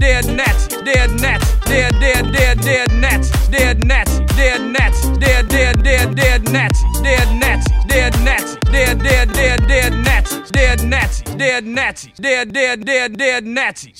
dead Nazi, dead Nazi, dead dead dead dead Nazi, dead Nazi, dead Nazi, dead dead dead dead Nazi, dead Nazi, dead Nazi, dead dead dead dead Nazi, dead Nazi, dead Nazi, dead dead dead dead Nazi.